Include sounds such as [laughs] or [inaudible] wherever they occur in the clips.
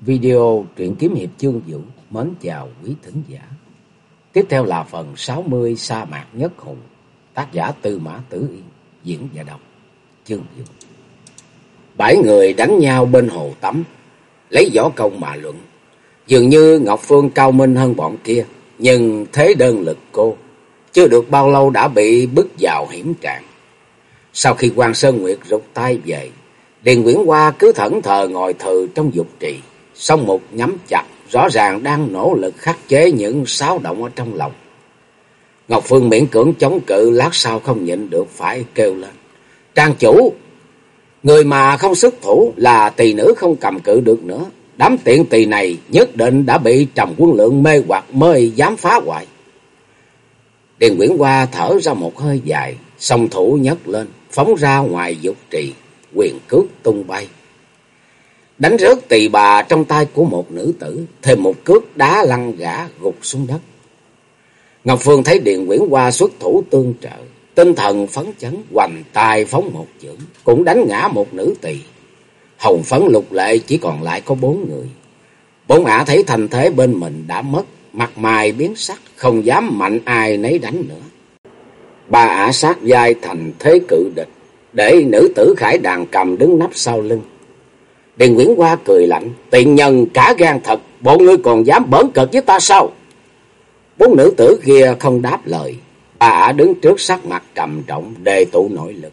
Video truyện kiếm hiệp chương vũ mến chào quý thính giả. Tiếp theo là phần 60 sa mạc nhất hùng, tác giả Tư Mã Tử Yên, diễn và đọc chương vũ. Bảy người đánh nhau bên hồ tắm, lấy võ công mà luận. Dường như Ngọc Phương cao minh hơn bọn kia, nhưng thế đơn lực cô, chưa được bao lâu đã bị bức vào hiểm trạng. Sau khi quan Sơn Nguyệt rụt tay về, Điền Nguyễn Hoa cứ thẫn thờ ngồi thừ trong dục trì, song mục nhắm chặt, rõ ràng đang nỗ lực khắc chế những xáo động ở trong lòng. Ngọc Phương miễn cưỡng chống cự, lát sau không nhịn được phải kêu lên. Trang chủ, người mà không xuất thủ là tỳ nữ không cầm cự được nữa. Đám tiện tỳ này nhất định đã bị trầm quân lượng mê hoặc mới dám phá hoại. Điền Nguyễn Hoa thở ra một hơi dài, song thủ nhấc lên, phóng ra ngoài dục trì, quyền cước tung bay. Đánh rớt tỳ bà trong tay của một nữ tử, thêm một cước đá lăn gã gục xuống đất. Ngọc Phương thấy Điền Nguyễn Hoa xuất thủ tương trợ, tinh thần phấn chấn, hoành tài phóng một chưởng, cũng đánh ngã một nữ tỳ. Hồng phấn lục lệ chỉ còn lại có bốn người. Bốn ả thấy thành thế bên mình đã mất, mặt mày biến sắc, không dám mạnh ai nấy đánh nữa. Ba ả sát vai thành thế cự địch, để nữ tử khải đàn cầm đứng nắp sau lưng. Điền Nguyễn Hoa cười lạnh, tiện nhân cả gan thật, bộ ngươi còn dám bỡn cợt với ta sao? Bốn nữ tử kia không đáp lời, bà ả đứng trước sắc mặt trầm trọng, đề tụ nội lực,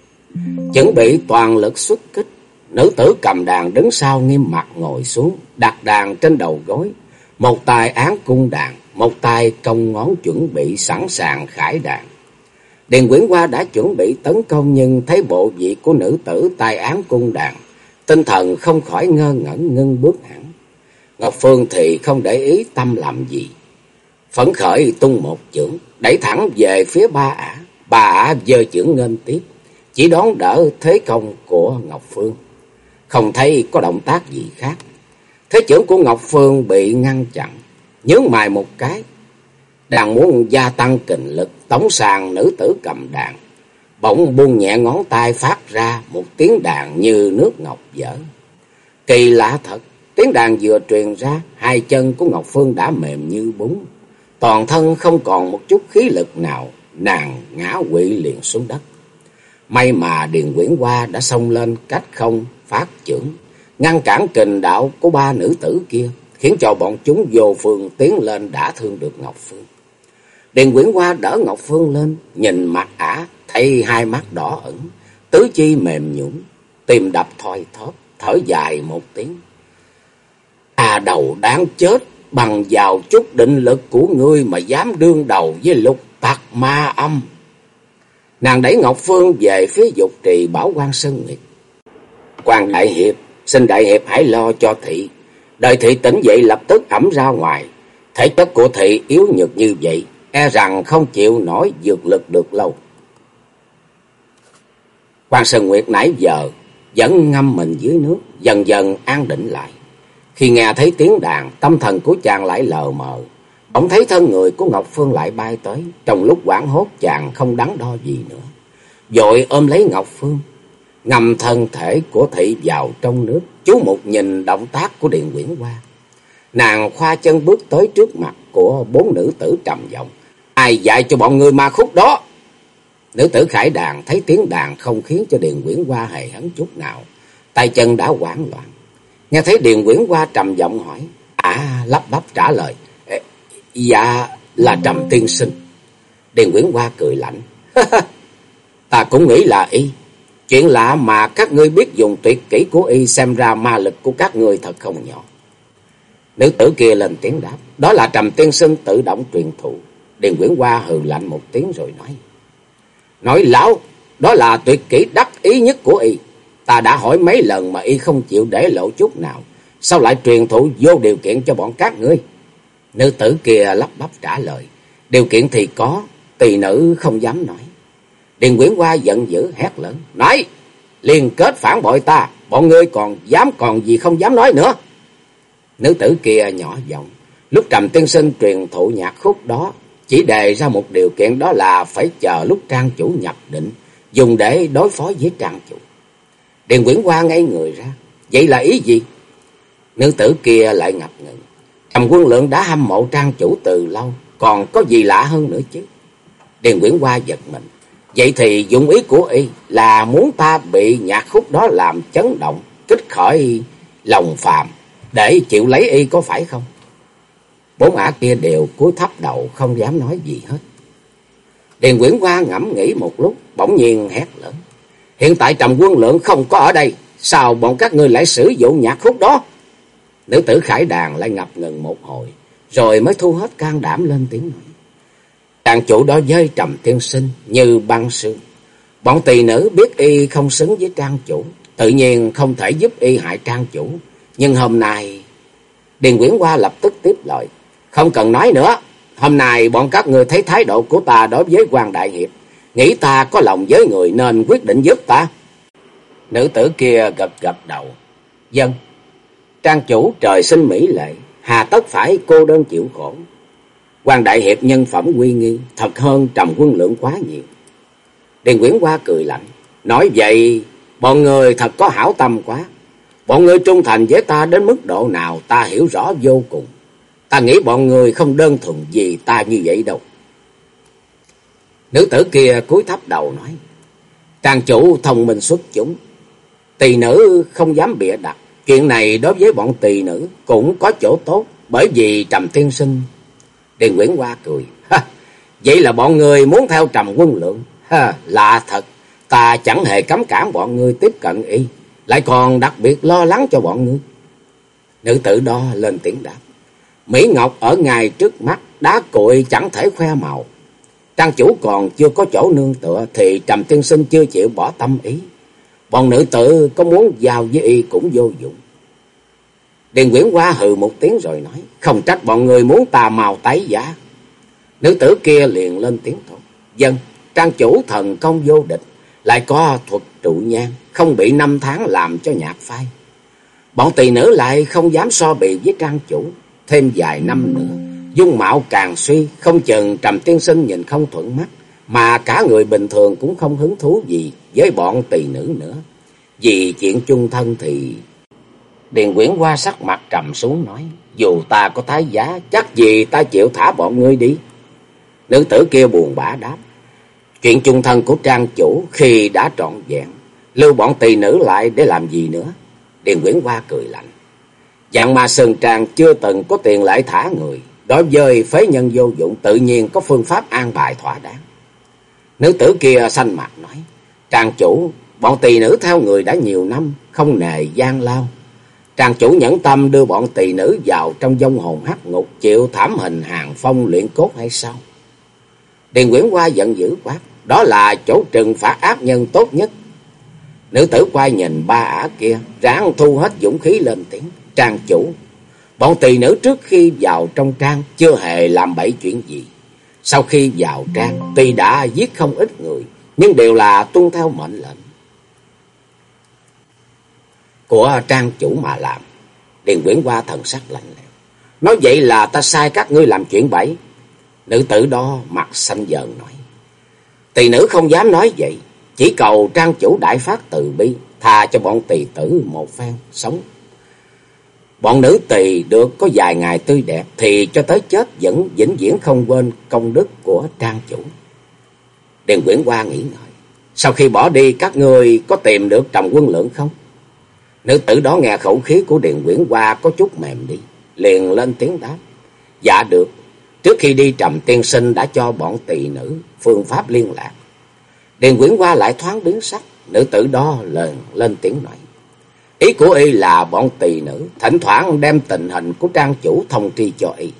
chuẩn bị toàn lực xuất kích. Nữ tử cầm đàn đứng sau nghiêm mặt ngồi xuống, đặt đàn trên đầu gối, một tay án cung đàn, một tay cong ngón chuẩn bị sẵn sàng khải đàn. Điền Quyển Hoa đã chuẩn bị tấn công nhưng thấy bộ vị của nữ tử tay án cung đàn, tinh thần không khỏi ngơ ngẩn ngưng bước hẳn. Ngọc Phương thì không để ý tâm làm gì. Phấn khởi tung một chưởng, đẩy thẳng về phía ba ả. Ba ả dơ chưởng nghênh tiếp, chỉ đón đỡ thế công của Ngọc Phương. Không thấy có động tác gì khác. Thế chưởng của Ngọc Phương bị ngăn chặn, nhớ mài một cái. Đang muốn gia tăng kình lực, tống sàng nữ tử cầm đàn bỗng buông nhẹ ngón tay phát ra một tiếng đàn như nước ngọc dở. Kỳ lạ thật, tiếng đàn vừa truyền ra, hai chân của Ngọc Phương đã mềm như bún. Toàn thân không còn một chút khí lực nào, nàng ngã quỵ liền xuống đất. May mà Điền Quyển Hoa đã xông lên cách không phát trưởng, ngăn cản kình đạo của ba nữ tử kia, khiến cho bọn chúng vô phương tiến lên đã thương được Ngọc Phương. Điền Quyển Hoa đỡ Ngọc Phương lên, nhìn mặt ả thấy hai mắt đỏ ẩn, tứ chi mềm nhũn, tim đập thoi thóp, thở dài một tiếng. À đầu đáng chết, bằng vào chút định lực của ngươi mà dám đương đầu với lục tặc ma âm. Nàng đẩy Ngọc Phương về phía dục trì bảo quan Sơn Nguyệt. quan Đại Hiệp, xin Đại Hiệp hãy lo cho thị. Đời thị tỉnh dậy lập tức ẩm ra ngoài. Thể chất của thị yếu nhược như vậy, e rằng không chịu nổi dược lực được lâu. Quan Sơn Nguyệt nãy giờ vẫn ngâm mình dưới nước, dần dần an định lại. Khi nghe thấy tiếng đàn, tâm thần của chàng lại lờ mờ. Bỗng thấy thân người của Ngọc Phương lại bay tới, trong lúc quảng hốt chàng không đắn đo gì nữa. Dội ôm lấy Ngọc Phương, ngầm thân thể của thị vào trong nước, chú một nhìn động tác của Điện Quyển Hoa. Nàng khoa chân bước tới trước mặt của bốn nữ tử trầm giọng. Ai dạy cho bọn người ma khúc đó? Nữ tử khải đàn thấy tiếng đàn không khiến cho Điền Quyển Hoa hề hấn chút nào. Tay chân đã hoảng loạn. Nghe thấy Điền Quyển Hoa trầm giọng hỏi. À lắp bắp trả lời. Dạ là trầm tiên sinh. Điền Quyển Hoa cười lạnh. [laughs] Ta cũng nghĩ là y. Chuyện lạ mà các ngươi biết dùng tuyệt kỹ của y xem ra ma lực của các ngươi thật không nhỏ. Nữ tử kia lên tiếng đáp. Đó là trầm tiên sinh tự động truyền thụ. Điền Quyển Hoa hừ lạnh một tiếng rồi nói. Nói lão, đó là tuyệt kỹ đắc ý nhất của y. Ta đã hỏi mấy lần mà y không chịu để lộ chút nào. Sao lại truyền thụ vô điều kiện cho bọn các ngươi? Nữ tử kia lắp bắp trả lời. Điều kiện thì có, tỳ nữ không dám nói. Điền Quyển Hoa giận dữ hét lớn. Nói, liên kết phản bội ta, bọn ngươi còn dám còn gì không dám nói nữa. Nữ tử kia nhỏ giọng. Lúc trầm tiên sinh truyền thụ nhạc khúc đó, chỉ đề ra một điều kiện đó là phải chờ lúc trang chủ nhập định, dùng để đối phó với trang chủ. Điền Quyển Hoa ngay người ra, vậy là ý gì? Nữ tử kia lại ngập ngừng. Trầm quân lượng đã hâm mộ trang chủ từ lâu, còn có gì lạ hơn nữa chứ. Điền Quyển Hoa giật mình. Vậy thì dụng ý của y là muốn ta bị nhạc khúc đó làm chấn động, kích khởi lòng phàm, để chịu lấy y có phải không? Bốn ả kia đều cúi thấp đầu không dám nói gì hết. Điền Quyển Hoa ngẫm nghĩ một lúc, bỗng nhiên hét lớn. Hiện tại Trầm Quân Lượng không có ở đây, sao bọn các ngươi lại sử dụng nhạc khúc đó? Nữ tử khải đàn lại ngập ngừng một hồi, rồi mới thu hết can đảm lên tiếng nói. Đàn chủ đó dơi Trầm Tiên Sinh như băng sương. Bọn tỳ nữ biết y không xứng với trang chủ, tự nhiên không thể giúp y hại trang chủ. Nhưng hôm nay, Điền Quyển Hoa lập tức tiếp lời. Không cần nói nữa, hôm nay bọn các người thấy thái độ của ta đối với quan Đại Hiệp. Nghĩ ta có lòng với người nên quyết định giúp ta. Nữ tử kia gật gật đầu. Dân, trang chủ trời sinh mỹ lệ, hà tất phải cô đơn chịu khổ. quan Đại Hiệp nhân phẩm uy nghi, thật hơn trầm quân lượng quá nhiều. Điền Nguyễn Hoa cười lạnh, nói vậy bọn người thật có hảo tâm quá. Bọn người trung thành với ta đến mức độ nào ta hiểu rõ vô cùng. Ta nghĩ bọn người không đơn thuần vì ta như vậy đâu. Nữ tử kia cúi thấp đầu nói. Trang chủ thông minh xuất chúng. Tỳ nữ không dám bịa đặt. Chuyện này đối với bọn tỳ nữ cũng có chỗ tốt. Bởi vì Trầm Tiên Sinh. Điền Nguyễn Hoa cười. Ha, vậy là bọn người muốn theo Trầm Quân Lượng. Ha, lạ thật. Ta chẳng hề cấm cản bọn người tiếp cận y. Lại còn đặc biệt lo lắng cho bọn ngươi. Nữ tử đó lên tiếng đáp. Mỹ Ngọc ở ngay trước mắt, đá cội chẳng thể khoe màu. Trang chủ còn chưa có chỗ nương tựa thì Trầm Tiên Sinh chưa chịu bỏ tâm ý. Bọn nữ tử có muốn giao với y cũng vô dụng. Điền Quyển Hoa hừ một tiếng rồi nói, không trách bọn người muốn tà màu tái giả. Nữ tử kia liền lên tiếng thôi. Dân, trang chủ thần công vô địch, lại có thuật trụ nhang, không bị năm tháng làm cho nhạt phai. Bọn tỳ nữ lại không dám so bì với trang chủ, thêm vài năm nữa. Dung mạo càng suy, không chừng trầm tiên sinh nhìn không thuận mắt, mà cả người bình thường cũng không hứng thú gì với bọn tỳ nữ nữa. Vì chuyện chung thân thì... Điền Quyển qua sắc mặt trầm xuống nói, dù ta có thái giá, chắc gì ta chịu thả bọn ngươi đi. Nữ tử kia buồn bã đáp, chuyện chung thân của trang chủ khi đã trọn vẹn, lưu bọn tỳ nữ lại để làm gì nữa? Điền Quyển qua cười lạnh. Dạng ma Sơn Trang chưa từng có tiền lại thả người. Đối với phế nhân vô dụng tự nhiên có phương pháp an bài thỏa đáng. Nữ tử kia xanh mặt nói. Trang chủ, bọn tỳ nữ theo người đã nhiều năm, không nề gian lao. Trang chủ nhẫn tâm đưa bọn tỳ nữ vào trong dông hồn hắc ngục chịu thảm hình hàng phong luyện cốt hay sao? Điền Nguyễn Hoa giận dữ quá Đó là chỗ trừng phạt ác nhân tốt nhất. Nữ tử quay nhìn ba ả kia, ráng thu hết dũng khí lên tiếng trang chủ. Bọn tỳ nữ trước khi vào trong trang chưa hề làm bậy chuyện gì. Sau khi vào trang, tuy đã giết không ít người, nhưng đều là tuân theo mệnh lệnh của trang chủ mà làm. Điền Quyển qua thần sắc lạnh lẽo. Nói vậy là ta sai các ngươi làm chuyện bậy. Nữ tử đó mặt xanh dờn nói. Tỳ nữ không dám nói vậy. Chỉ cầu trang chủ đại phát từ bi. Tha cho bọn tỳ tử một phen sống Bọn nữ tỳ được có vài ngày tươi đẹp thì cho tới chết vẫn vĩnh viễn không quên công đức của trang chủ. Điền Quyển Hoa nghĩ ngợi. Sau khi bỏ đi, các người có tìm được trầm quân lượng không? Nữ tử đó nghe khẩu khí của Điền Quyển Hoa có chút mềm đi. Liền lên tiếng đáp. Dạ được. Trước khi đi trầm tiên sinh đã cho bọn tỳ nữ phương pháp liên lạc. Điền Quyển Hoa lại thoáng biến sắc. Nữ tử đó lần lên tiếng nói. Ý của y là bọn tỳ nữ, thỉnh thoảng đem tình hình của trang chủ thông tri cho y.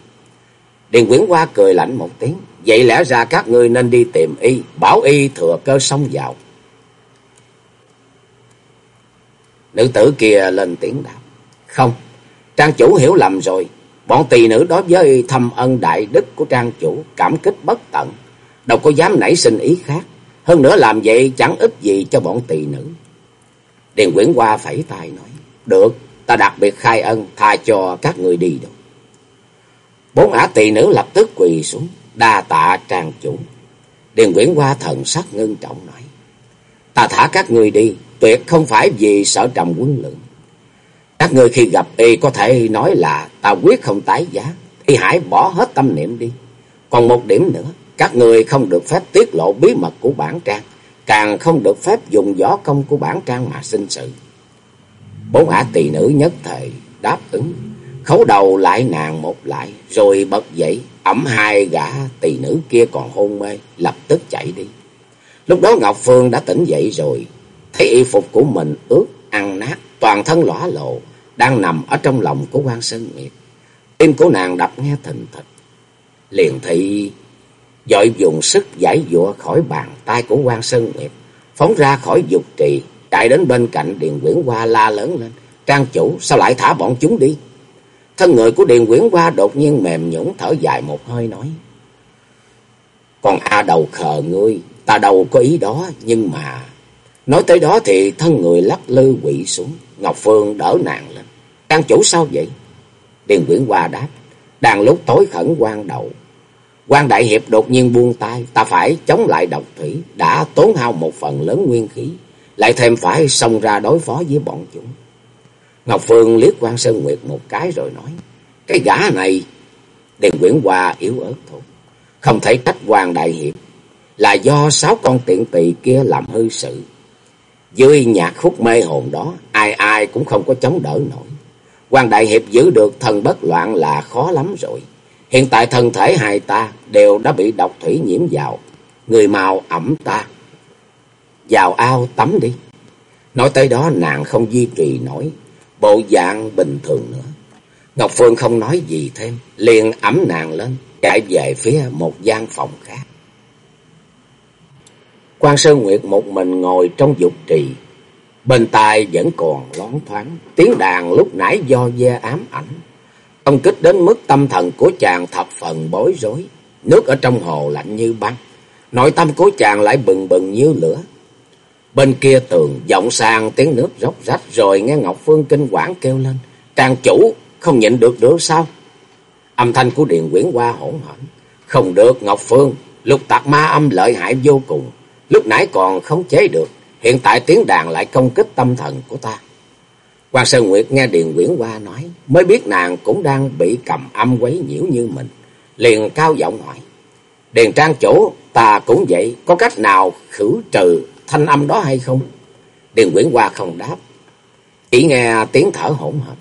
Điền Quyển Hoa cười lạnh một tiếng, vậy lẽ ra các ngươi nên đi tìm y, bảo y thừa cơ xông vào. Nữ tử kia lên tiếng đáp, không, trang chủ hiểu lầm rồi, bọn tỳ nữ đối với thâm ân đại đức của trang chủ, cảm kích bất tận, đâu có dám nảy sinh ý khác, hơn nữa làm vậy chẳng ích gì cho bọn tỳ nữ. Điền Quyển Hoa phẩy tay nói. Được, ta đặc biệt khai ân tha cho các người đi đâu. Bốn ả tỳ nữ lập tức quỳ xuống, đa tạ trang chủ. Điền Quyển Hoa thần sắc ngưng trọng nói. Ta thả các người đi, tuyệt không phải vì sợ trầm quân lượng. Các người khi gặp y có thể nói là ta quyết không tái giá, y hãy bỏ hết tâm niệm đi. Còn một điểm nữa, các người không được phép tiết lộ bí mật của bản trang, càng không được phép dùng võ công của bản trang mà sinh sự. Bốn ả tỳ nữ nhất thời đáp ứng, khấu đầu lại nàng một lại, rồi bật dậy, ẩm hai gã tỳ nữ kia còn hôn mê, lập tức chạy đi. Lúc đó Ngọc Phương đã tỉnh dậy rồi, thấy y phục của mình ướt, ăn nát, toàn thân lõa lộ, đang nằm ở trong lòng của quan Sơn Nguyệt. Tim của nàng đập nghe thình thịch. Liền thị dội dùng sức giải dụa khỏi bàn tay của quan Sơn Nguyệt, phóng ra khỏi dục trì, chạy đến bên cạnh Điền Quyển Hoa la lớn lên. Trang chủ sao lại thả bọn chúng đi? Thân người của Điền Quyển Hoa đột nhiên mềm nhũn thở dài một hơi nói. Còn A đầu khờ ngươi, ta đâu có ý đó, nhưng mà... Nói tới đó thì thân người lắc lư quỵ xuống, Ngọc Phương đỡ nàng lên. Trang chủ sao vậy? Điền Quyển Hoa đáp, đang lúc tối khẩn quan đầu quan Đại Hiệp đột nhiên buông tay, ta phải chống lại độc thủy, đã tốn hao một phần lớn nguyên khí, lại thêm phải xông ra đối phó với bọn chúng. Ngọc Phương liếc quan Sơn Nguyệt một cái rồi nói, cái gã này, Điền Quyển Hoa yếu ớt thôi, không thể trách quan Đại Hiệp, là do sáu con tiện tỳ kia làm hư sự. Dưới nhạc khúc mê hồn đó, ai ai cũng không có chống đỡ nổi. quan Đại Hiệp giữ được thần bất loạn là khó lắm rồi. Hiện tại thân thể hai ta đều đã bị độc thủy nhiễm vào. Người màu ẩm ta. Vào ao tắm đi. Nói tới đó nàng không duy trì nổi. Bộ dạng bình thường nữa. Ngọc Phương không nói gì thêm. Liền ẩm nàng lên. Chạy về phía một gian phòng khác. Quan Sơn Nguyệt một mình ngồi trong dục trì. Bên tai vẫn còn loáng thoáng. Tiếng đàn lúc nãy do ve ám ảnh. Công kích đến mức tâm thần của chàng thập phần bối rối. Nước ở trong hồ lạnh như băng. Nội tâm của chàng lại bừng bừng như lửa. Bên kia tường vọng sang tiếng nước róc rách rồi nghe Ngọc Phương kinh quản kêu lên. Trang chủ không nhịn được nữa sao? Âm thanh của Điện Quyển Hoa hỗn hển. Không được Ngọc Phương, lục tạc ma âm lợi hại vô cùng. Lúc nãy còn không chế được, hiện tại tiếng đàn lại công kích tâm thần của ta. Quan Sơn Nguyệt nghe Điền Quyển Hoa nói, mới biết nàng cũng đang bị cầm âm quấy nhiễu như mình. Liền cao giọng hỏi, Điền Trang chủ, ta cũng vậy, có cách nào khử trừ thanh âm đó hay không? Điền Quyển Hoa không đáp, chỉ nghe tiếng thở hỗn hợp.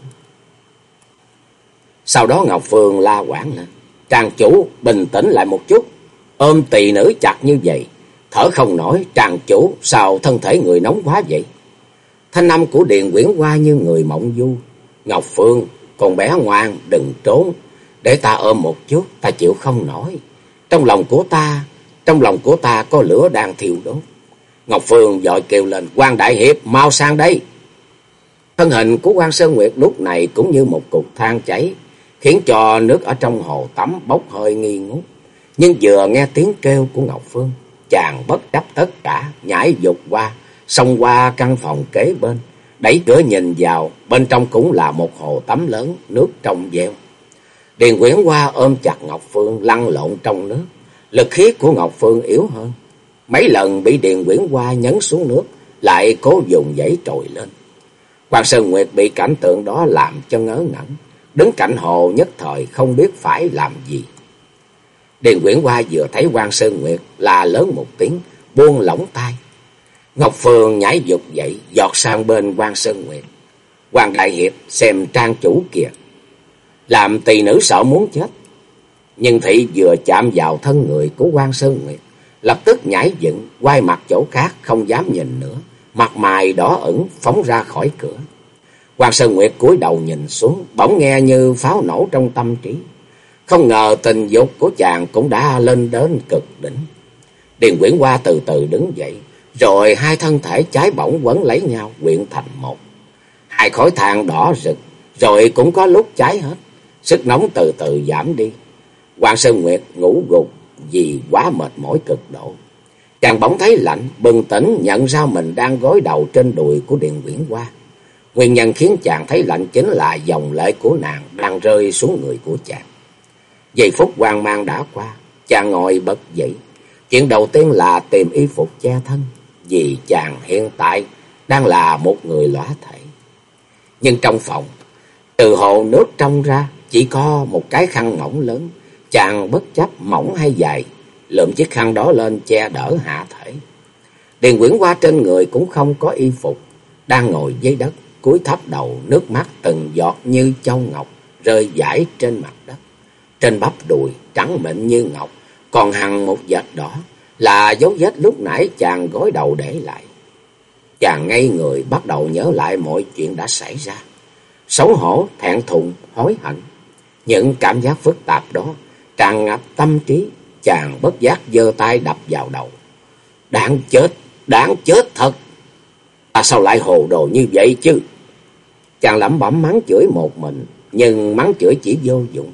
Sau đó Ngọc Phương la quảng lên, Trang chủ bình tĩnh lại một chút, ôm tỳ nữ chặt như vậy, thở không nổi, Trang chủ sao thân thể người nóng quá vậy? Thanh âm của Điền Quyển qua như người mộng du. Ngọc Phương, con bé ngoan, đừng trốn. Để ta ôm một chút, ta chịu không nổi. Trong lòng của ta, trong lòng của ta có lửa đang thiêu đốt. Ngọc Phương dội kêu lên, quan Đại Hiệp, mau sang đây. Thân hình của quan Sơn Nguyệt lúc này cũng như một cục than cháy, khiến cho nước ở trong hồ tắm bốc hơi nghi ngút. Nhưng vừa nghe tiếng kêu của Ngọc Phương, chàng bất chấp tất cả, nhảy dục qua, xông qua căn phòng kế bên, đẩy cửa nhìn vào, bên trong cũng là một hồ tắm lớn, nước trong veo. Điền Quyển Hoa ôm chặt Ngọc Phương lăn lộn trong nước, lực khí của Ngọc Phương yếu hơn. Mấy lần bị Điền Quyển Hoa nhấn xuống nước, lại cố dùng dãy trồi lên. Hoàng Sơn Nguyệt bị cảnh tượng đó làm cho ngớ ngẩn, đứng cạnh hồ nhất thời không biết phải làm gì. Điền Quyển Hoa vừa thấy Quan Sơn Nguyệt là lớn một tiếng, buông lỏng tay, Ngọc Phương nhảy dục dậy, giọt sang bên quan Sơn Nguyệt. quan Đại Hiệp xem trang chủ kìa. Làm tỳ nữ sợ muốn chết. Nhưng thị vừa chạm vào thân người của quan Sơn Nguyệt. Lập tức nhảy dựng, quay mặt chỗ khác, không dám nhìn nữa. Mặt mày đỏ ửng phóng ra khỏi cửa. quan Sơn Nguyệt cúi đầu nhìn xuống, bỗng nghe như pháo nổ trong tâm trí. Không ngờ tình dục của chàng cũng đã lên đến cực đỉnh. Điền Quyển Hoa từ từ đứng dậy, rồi hai thân thể trái bỏng quấn lấy nhau quyện thành một. Hai khối than đỏ rực, rồi cũng có lúc cháy hết. Sức nóng từ từ giảm đi. Hoàng Sơn Nguyệt ngủ gục vì quá mệt mỏi cực độ. Chàng bỗng thấy lạnh, bừng tỉnh nhận ra mình đang gối đầu trên đùi của Điện nguyễn Hoa. Nguyên nhân khiến chàng thấy lạnh chính là dòng lệ của nàng đang rơi xuống người của chàng. Giây phút hoang mang đã qua, chàng ngồi bật dậy. Chuyện đầu tiên là tìm y phục che thân vì chàng hiện tại đang là một người lõa thể. Nhưng trong phòng, từ hồ nước trong ra, chỉ có một cái khăn mỏng lớn. Chàng bất chấp mỏng hay dài, lượm chiếc khăn đó lên che đỡ hạ thể. Điền quyển qua trên người cũng không có y phục, đang ngồi dưới đất, cúi thấp đầu, nước mắt từng giọt như châu ngọc rơi dãi trên mặt đất. Trên bắp đùi trắng mịn như ngọc, còn hằn một vệt đỏ là dấu vết lúc nãy chàng gối đầu để lại. Chàng ngây người bắt đầu nhớ lại mọi chuyện đã xảy ra. Xấu hổ, thẹn thùng, hối hận. Những cảm giác phức tạp đó tràn ngập tâm trí, chàng bất giác giơ tay đập vào đầu. Đáng chết, đáng chết thật. Ta sao lại hồ đồ như vậy chứ? Chàng lẩm bẩm mắng chửi một mình, nhưng mắng chửi chỉ vô dụng.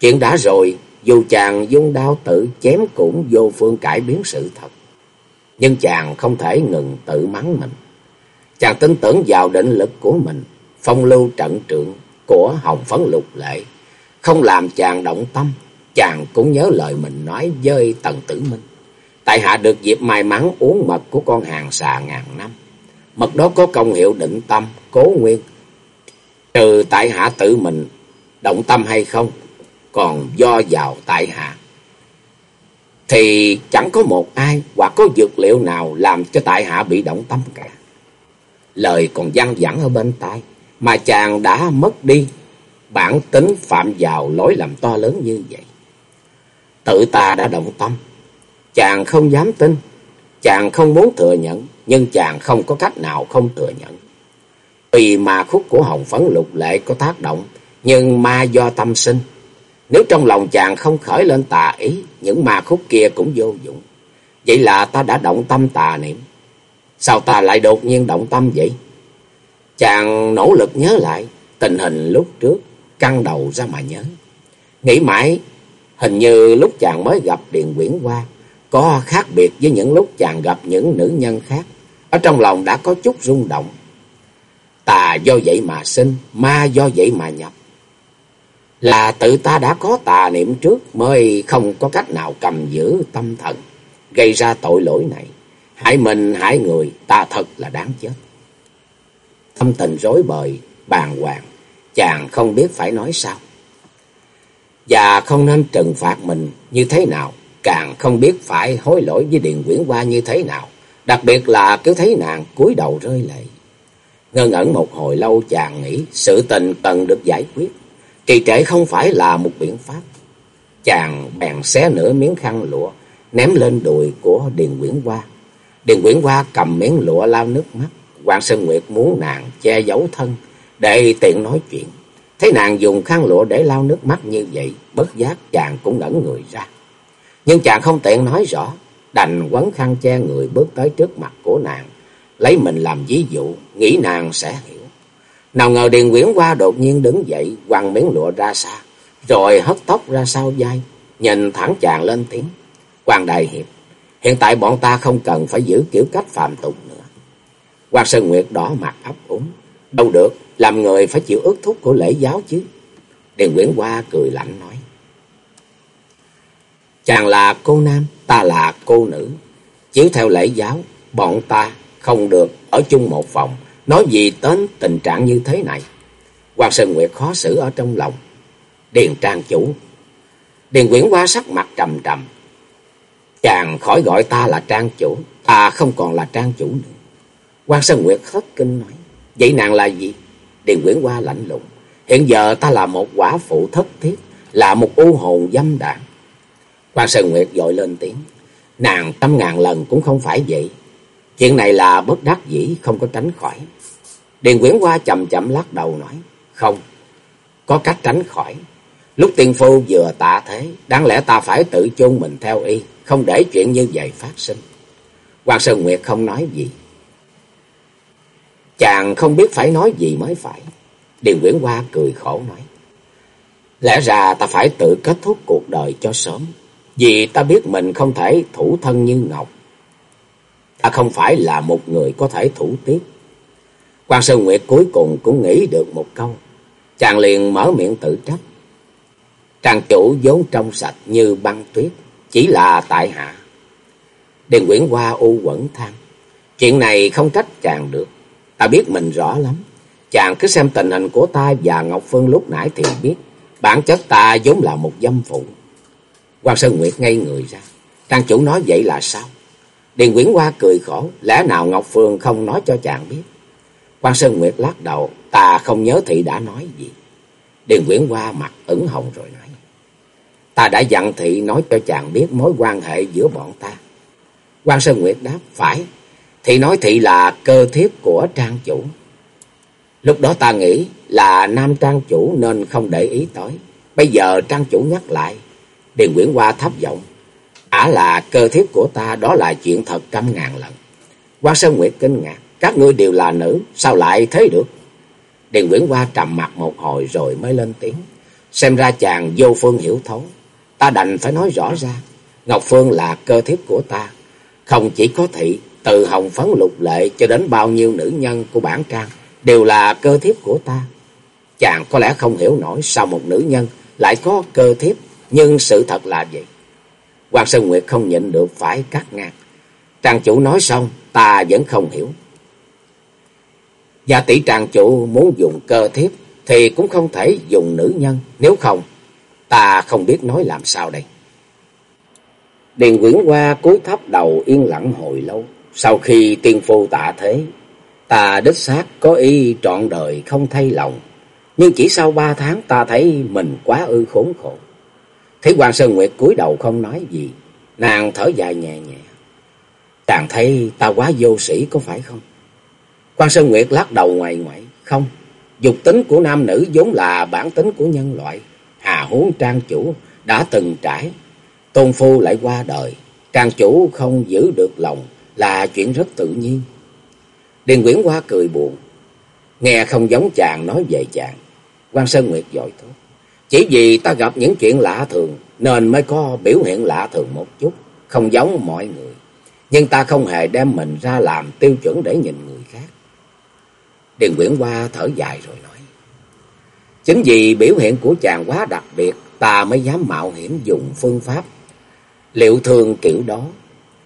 Chuyện đã rồi, dù chàng dung đao tự chém cũng vô phương cải biến sự thật. Nhưng chàng không thể ngừng tự mắng mình. Chàng tin tưởng vào định lực của mình, phong lưu trận trượng của hồng phấn lục lệ. Không làm chàng động tâm, chàng cũng nhớ lời mình nói với Tần Tử Minh. Tại hạ được dịp may mắn uống mật của con hàng xà ngàn năm. Mật đó có công hiệu định tâm, cố nguyên. Trừ tại hạ tự mình động tâm hay không, còn do vào tại hạ. Thì chẳng có một ai hoặc có dược liệu nào làm cho tại hạ bị động tâm cả. Lời còn văng vẳng ở bên tai, mà chàng đã mất đi bản tính phạm vào lỗi làm to lớn như vậy. Tự ta đã động tâm, chàng không dám tin, chàng không muốn thừa nhận, nhưng chàng không có cách nào không thừa nhận. Tùy mà khúc của hồng phấn lục lệ có tác động, nhưng ma do tâm sinh. Nếu trong lòng chàng không khởi lên tà ý, những ma khúc kia cũng vô dụng. Vậy là ta đã động tâm tà niệm. Sao ta lại đột nhiên động tâm vậy? Chàng nỗ lực nhớ lại tình hình lúc trước, căng đầu ra mà nhớ. Nghĩ mãi, hình như lúc chàng mới gặp Điền Quyển Hoa, có khác biệt với những lúc chàng gặp những nữ nhân khác. Ở trong lòng đã có chút rung động. Tà do vậy mà sinh, ma do vậy mà nhập. Là tự ta đã có tà niệm trước mới không có cách nào cầm giữ tâm thần, gây ra tội lỗi này. Hại mình, hại người, ta thật là đáng chết. Tâm tình rối bời, bàng hoàng, chàng không biết phải nói sao. Và không nên trừng phạt mình như thế nào, càng không biết phải hối lỗi với Điền Quyển Hoa như thế nào. Đặc biệt là cứ thấy nàng cúi đầu rơi lệ. Ngơ ngẩn một hồi lâu chàng nghĩ sự tình cần được giải quyết. Trì trệ không phải là một biện pháp. Chàng bèn xé nửa miếng khăn lụa, ném lên đùi của Điền Quyển Hoa. Điền Quyển Hoa cầm miếng lụa lau nước mắt. Hoàng Sơn Nguyệt muốn nàng che giấu thân, để tiện nói chuyện. Thấy nàng dùng khăn lụa để lau nước mắt như vậy, bất giác chàng cũng ngẩn người ra. Nhưng chàng không tiện nói rõ, đành quấn khăn che người bước tới trước mặt của nàng, lấy mình làm ví dụ, nghĩ nàng sẽ hiểu. Nào ngờ Điền Quyển Hoa đột nhiên đứng dậy, quăng miếng lụa ra xa, rồi hất tóc ra sau vai, nhìn thẳng chàng lên tiếng. Quan Đại Hiệp, hiện tại bọn ta không cần phải giữ kiểu cách phạm tục nữa. Quan Sơn Nguyệt đỏ mặt ấp úng. Đâu được, làm người phải chịu ước thúc của lễ giáo chứ. Điền Quyển Hoa cười lạnh nói. Chàng là cô nam, ta là cô nữ. Chiếu theo lễ giáo, bọn ta không được ở chung một phòng. Nói gì đến tình trạng như thế này? Hoàng Sơn Nguyệt khó xử ở trong lòng. Điền Trang chủ. Điền Quyển Hoa sắc mặt trầm trầm. Chàng khỏi gọi ta là Trang chủ. Ta không còn là Trang chủ nữa. Hoàng Sơn Nguyệt thất kinh nói. Vậy nàng là gì? Điền Quyển Hoa lạnh lùng. Hiện giờ ta là một quả phụ thất thiết. Là một u hồn dâm đạn. Hoàng Sơn Nguyệt dội lên tiếng. Nàng trăm ngàn lần cũng không phải vậy. Chuyện này là bất đắc dĩ, không có tránh khỏi. Điền Quyển Hoa chậm chậm lắc đầu nói. Không, có cách tránh khỏi. Lúc tiên phu vừa tạ thế, đáng lẽ ta phải tự chôn mình theo y, không để chuyện như vậy phát sinh. Hoàng Sơn Nguyệt không nói gì. Chàng không biết phải nói gì mới phải. Điền Quyển Hoa cười khổ nói. Lẽ ra ta phải tự kết thúc cuộc đời cho sớm. Vì ta biết mình không thể thủ thân như Ngọc. Ta không phải là một người có thể thủ tiết. Quan Sơn Nguyệt cuối cùng cũng nghĩ được một câu. Chàng liền mở miệng tự trách. Trang chủ vốn trong sạch như băng tuyết. Chỉ là tại hạ. Điền Quyển Hoa u quẩn than. Chuyện này không trách chàng được. Ta biết mình rõ lắm. Chàng cứ xem tình hình của ta và Ngọc Phương lúc nãy thì biết. Bản chất ta vốn là một dâm phụ. Quan Sơn Nguyệt ngây người ra. Trang chủ nói vậy là sao? Điền Quyển Hoa cười khổ. Lẽ nào Ngọc Phương không nói cho chàng biết? Quan Sơn Nguyệt lắc đầu. Ta không nhớ thị đã nói gì. Điền Quyển Hoa mặt ửng hồng rồi nói. Ta đã dặn thị nói cho chàng biết mối quan hệ giữa bọn ta. Quan Sơn Nguyệt đáp. Phải. Thị nói thị là cơ thiếp của trang chủ. Lúc đó ta nghĩ là nam trang chủ nên không để ý tới. Bây giờ trang chủ nhắc lại. Điền Quyển Hoa thấp giọng. Ả là cơ thiếp của ta, đó là chuyện thật trăm ngàn lần. Quan Sơn Nguyệt kinh ngạc. Các ngươi đều là nữ. Sao lại thế được? Điền nguyễn Hoa trầm mặt một hồi rồi mới lên tiếng. Xem ra chàng vô phương hiểu thấu. Ta đành phải nói rõ ra. Ngọc Phương là cơ thiếp của ta. Không chỉ có thị, từ hồng phấn lục lệ cho đến bao nhiêu nữ nhân của bản trang đều là cơ thiếp của ta. Chàng có lẽ không hiểu nổi sao một nữ nhân lại có cơ thiếp, nhưng sự thật là vậy. Hoàng Sơn Nguyệt không nhịn được phải cắt ngang. Trang chủ nói xong, ta vẫn không hiểu và tỷ tràng chủ muốn dùng cơ thiếp thì cũng không thể dùng nữ nhân, nếu không, ta không biết nói làm sao đây. Điền Quyển Hoa cúi thấp đầu yên lặng hồi lâu, sau khi tiên phu tạ thế, Ta đích xác có ý trọn đời không thay lòng. Nhưng chỉ sau ba tháng ta thấy mình quá ư khốn khổ. Thấy Hoàng Sơn Nguyệt cúi đầu không nói gì. Nàng thở dài nhẹ nhẹ. Chàng thấy ta quá vô sĩ có phải không? Quan Sơn Nguyệt lắc đầu ngoài ngoại. Không, dục tính của nam nữ vốn là bản tính của nhân loại. Hà huống trang chủ đã từng trải. Tôn phu lại qua đời. Trang chủ không giữ được lòng là chuyện rất tự nhiên. Điền Quyển Hoa cười buồn. Nghe không giống chàng nói về chàng. quan Sơn Nguyệt dội thốt. Chỉ vì ta gặp những chuyện lạ thường nên mới có biểu hiện lạ thường một chút. Không giống mọi người. Nhưng ta không hề đem mình ra làm tiêu chuẩn để nhìn người. Điền Quyển Hoa thở dài rồi nói. Chính vì biểu hiện của chàng quá đặc biệt, ta mới dám mạo hiểm dùng phương pháp liệu thường kiểu đó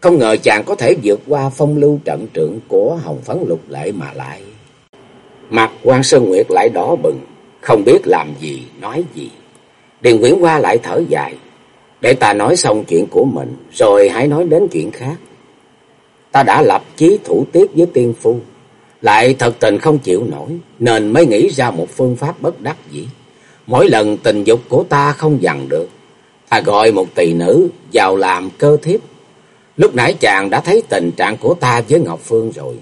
không ngờ chàng có thể vượt qua phong lưu trận trượng của hồng phấn lục lệ mà lại. Mặt quan Sơn Nguyệt lại đỏ bừng, không biết làm gì, nói gì. Điền Nguyễn Hoa lại thở dài. Để ta nói xong chuyện của mình, rồi hãy nói đến chuyện khác. Ta đã lập chí thủ tiết với tiên phu, lại thật tình không chịu nổi, nên mới nghĩ ra một phương pháp bất đắc dĩ. Mỗi lần tình dục của ta không dằn được, ta gọi một tỳ nữ vào làm cơ thiếp Lúc nãy chàng đã thấy tình trạng của ta với Ngọc Phương rồi.